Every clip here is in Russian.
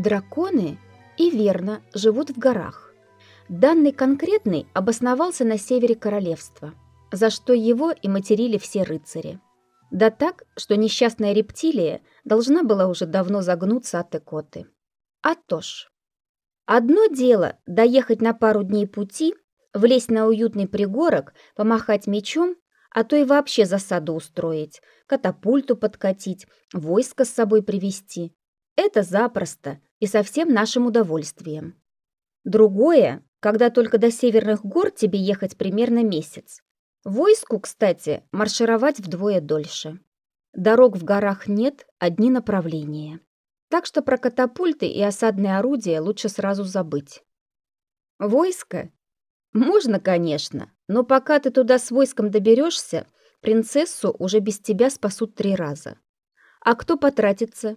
Драконы и верно живут в горах. Данный конкретный обосновался на севере королевства, за что его и материли все рыцари. Да так, что несчастная рептилия должна была уже давно загнуться от икоты. А то ж. Одно дело доехать на пару дней пути, влезть на уютный пригорок, помахать мечом, а то и вообще засаду устроить, катапульту подкатить, войско с собой привести. Это запросто и со всем нашим удовольствием. Другое, когда только до северных гор тебе ехать примерно месяц. Войску, кстати, маршировать вдвое дольше. Дорог в горах нет, одни направления. Так что про катапульты и осадные орудия лучше сразу забыть. Войско? Можно, конечно, но пока ты туда с войском доберешься, принцессу уже без тебя спасут три раза. А кто потратится?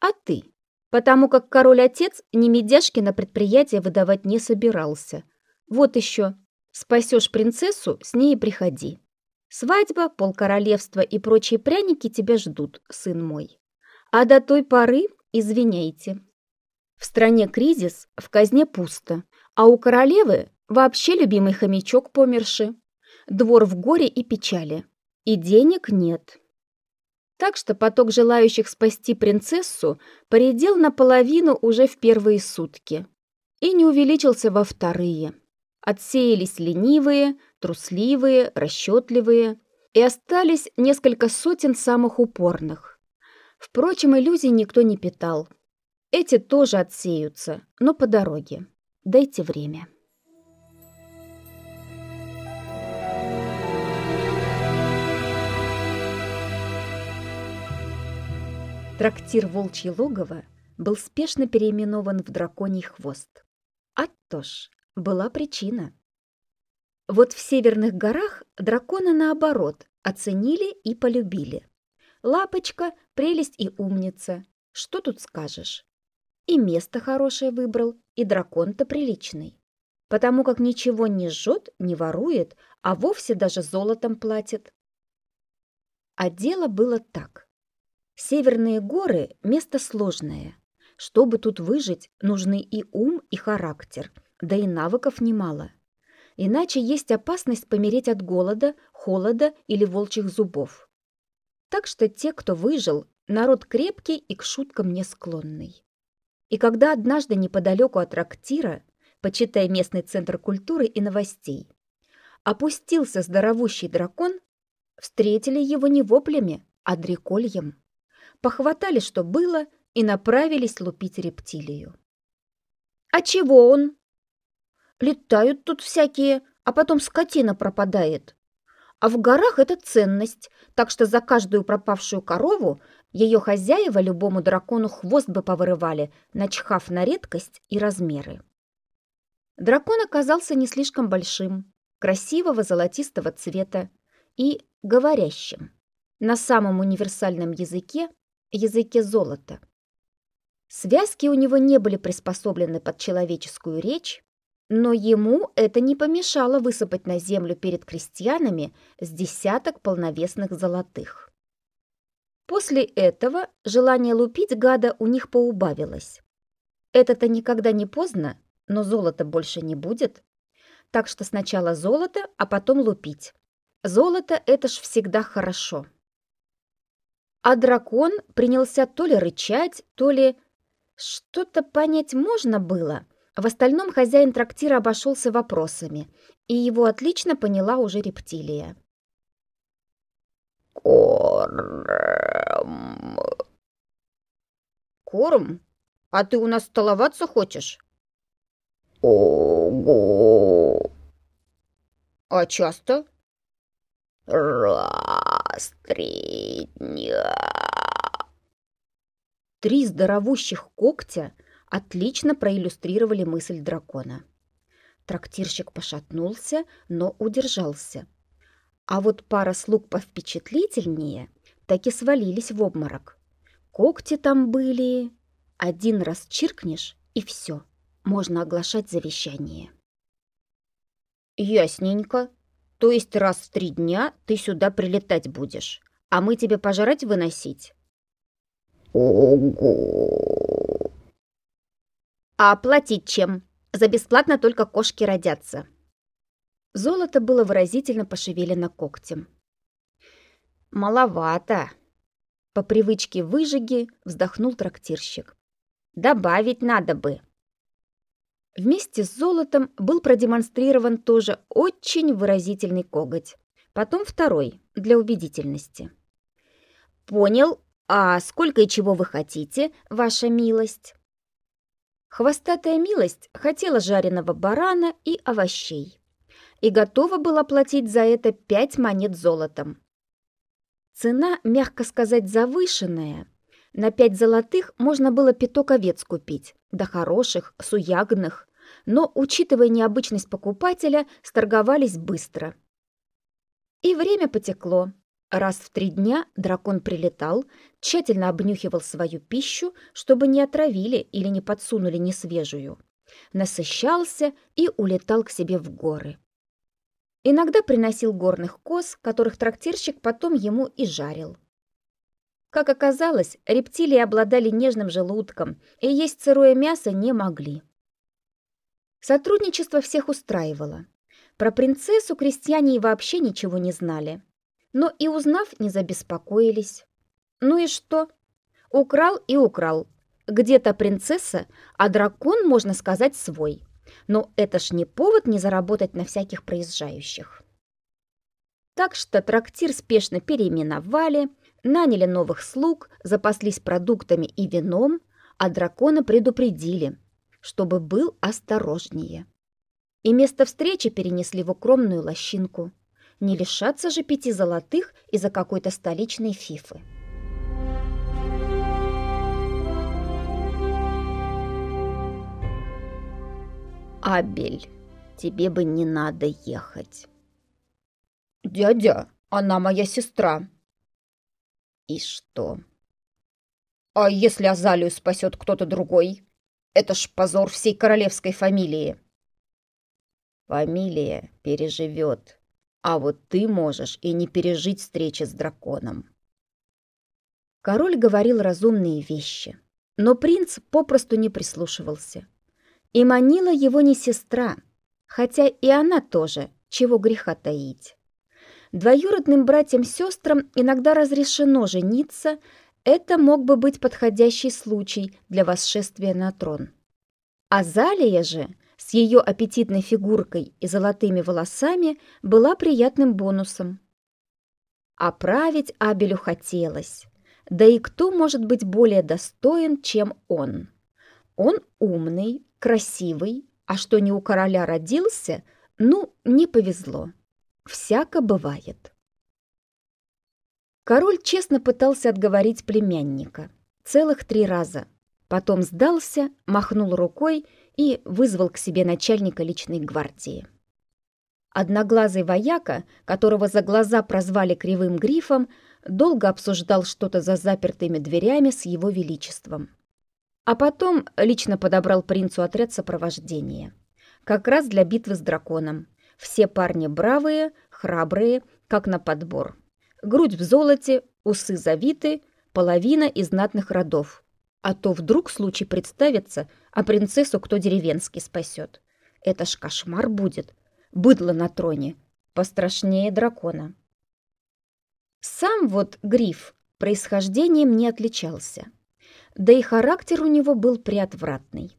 А ты. Потому как король-отец ни медяшки на предприятие выдавать не собирался. Вот еще. Спасешь принцессу, с ней и приходи. Свадьба, полкоролевства и прочие пряники тебя ждут, сын мой. А до той поры извиняйте. В стране кризис, в казне пусто, а у королевы вообще любимый хомячок померши. Двор в горе и печали. И денег нет. Так что поток желающих спасти принцессу поредел наполовину уже в первые сутки и не увеличился во вторые. Отсеялись ленивые, трусливые, расчетливые, и остались несколько сотен самых упорных. Впрочем, иллюзий никто не питал. Эти тоже отсеются, но по дороге. Дайте время. Трактир «Волчье логово» был спешно переименован в «Драконий хвост». А то ж, была причина. Вот в северных горах дракона, наоборот, оценили и полюбили. Лапочка, прелесть и умница. Что тут скажешь? И место хорошее выбрал, и дракон-то приличный. Потому как ничего не жжет, не ворует, а вовсе даже золотом платит. А дело было так. Северные горы – место сложное. Чтобы тут выжить, нужны и ум, и характер, да и навыков немало. Иначе есть опасность помереть от голода, холода или волчьих зубов. Так что те, кто выжил, народ крепкий и к шуткам не склонный. И когда однажды неподалеку от трактира, почитая местный центр культуры и новостей, опустился здоровущий дракон, встретили его не воплями, а дрекольем. Похватали, что было, и направились лупить рептилию. «А чего он?» «Летают тут всякие, а потом скотина пропадает», а в горах это ценность, так что за каждую пропавшую корову ее хозяева любому дракону хвост бы повырывали, начхав на редкость и размеры. Дракон оказался не слишком большим, красивого золотистого цвета и говорящим. На самом универсальном языке – языке золота. Связки у него не были приспособлены под человеческую речь, но ему это не помешало высыпать на землю перед крестьянами с десяток полновесных золотых. После этого желание лупить гада у них поубавилось. Это-то никогда не поздно, но золота больше не будет. Так что сначала золото, а потом лупить. Золото — это ж всегда хорошо. А дракон принялся то ли рычать, то ли... Что-то понять можно было — в остальном хозяин трактира обошелся вопросами, и его отлично поняла уже рептилия. «Корм...» «Корм? А ты у нас столоваться хочешь?» «Ого!» «А часто?» «Раз, три дня...» Три здоровущих когтя — отлично проиллюстрировали мысль дракона. Трактирщик пошатнулся, но удержался. А вот пара слуг повпечатлительнее так и свалились в обморок. Когти там были. Один раз чиркнешь, и все. Можно оглашать завещание. «Ясненько. То есть раз в три дня ты сюда прилетать будешь, а мы тебе пожрать выносить?» «Ого!» А платить чем? За бесплатно только кошки родятся. Золото было выразительно пошевелено когтем. «Маловато!» По привычке выжиги вздохнул трактирщик. «Добавить надо бы!» Вместе с золотом был продемонстрирован тоже очень выразительный коготь. Потом второй, для убедительности. «Понял. А сколько и чего вы хотите, ваша милость?» Хвостатая милость хотела жареного барана и овощей и готова была платить за это пять монет золотом. Цена, мягко сказать, завышенная. На пять золотых можно было пяток овец купить, да хороших, суягных, но, учитывая необычность покупателя, сторговались быстро. И время потекло. Раз в три дня дракон прилетал, тщательно обнюхивал свою пищу, чтобы не отравили или не подсунули несвежую, насыщался и улетал к себе в горы. Иногда приносил горных коз, которых трактирщик потом ему и жарил. Как оказалось, рептилии обладали нежным желудком и есть сырое мясо не могли. Сотрудничество всех устраивало. Про принцессу крестьяне и вообще ничего не знали. Но и узнав, не забеспокоились. Ну и что? Украл и украл. Где-то принцесса, а дракон, можно сказать, свой. Но это ж не повод не заработать на всяких проезжающих. Так что трактир спешно переименовали, наняли новых слуг, запаслись продуктами и вином, а дракона предупредили, чтобы был осторожнее. И место встречи перенесли в укромную лощинку. Не лишаться же пяти золотых из-за какой-то столичной фифы. Абель, тебе бы не надо ехать. Дядя, она моя сестра. И что? А если Азалию спасет кто-то другой? Это ж позор всей королевской фамилии. Фамилия переживет, а вот ты можешь и не пережить встречи с драконом. Король говорил разумные вещи, но принц попросту не прислушивался. И манила его не сестра, хотя и она тоже, чего греха таить. Двоюродным братьям-сестрам иногда разрешено жениться, это мог бы быть подходящий случай для восшествия на трон. Азалия же с ее аппетитной фигуркой и золотыми волосами была приятным бонусом. А править Абелю хотелось. Да и кто может быть более достоин, чем он? Он умный, красивый, а что не у короля родился, ну, не повезло. Всяко бывает. Король честно пытался отговорить племянника. Целых три раза. Потом сдался, махнул рукой и вызвал к себе начальника личной гвардии. Одноглазый вояка, которого за глаза прозвали Кривым Грифом, долго обсуждал что-то за запертыми дверями с его величеством. А потом лично подобрал принцу отряд сопровождения. Как раз для битвы с драконом. Все парни бравые, храбрые, как на подбор. Грудь в золоте, усы завиты, половина из знатных родов. А то вдруг случай представится, а принцессу кто деревенский спасет. Это ж кошмар будет. Быдло на троне. Пострашнее дракона. Сам вот Гриф происхождением не отличался да и характер у него был приотвратный.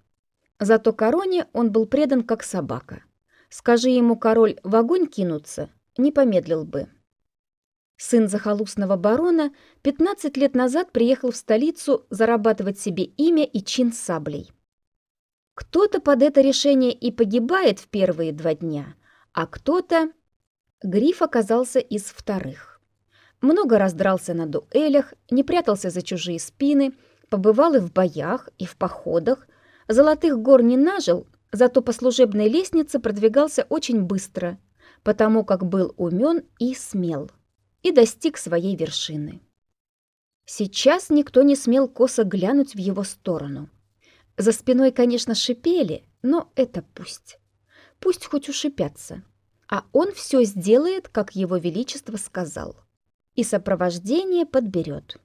Зато короне он был предан как собака. Скажи ему король в огонь кинуться, не помедлил бы. Сын захолустного барона 15 лет назад приехал в столицу зарабатывать себе имя и чин саблей. Кто-то под это решение и погибает в первые два дня, а кто-то... Гриф оказался из вторых. Много раздрался на дуэлях, не прятался за чужие спины – Побывал и в боях, и в походах. Золотых гор не нажил, зато по служебной лестнице продвигался очень быстро, потому как был умен и смел, и достиг своей вершины. Сейчас никто не смел косо глянуть в его сторону. За спиной, конечно, шипели, но это пусть. Пусть хоть ушипятся. А он все сделает, как его величество сказал. И сопровождение подберет.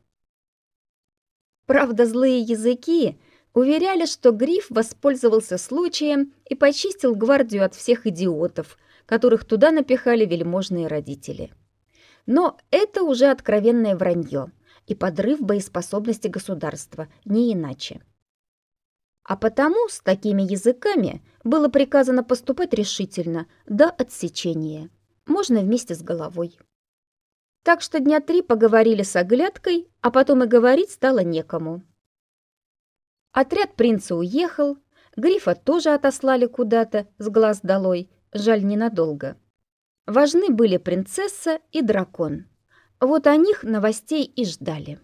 Правда, злые языки Уверяли, что Гриф воспользовался случаем и почистил гвардию от всех идиотов, которых туда напихали вельможные родители. Но это уже откровенное вранье и подрыв боеспособности государства, не иначе. А потому с такими языками было приказано поступать решительно, до отсечения. Можно вместе с головой. Так что дня три поговорили с оглядкой, а потом и говорить стало некому. Отряд принца уехал, Грифа тоже отослали куда-то, с глаз долой, жаль, ненадолго. Важны были принцесса и дракон. Вот о них новостей и ждали.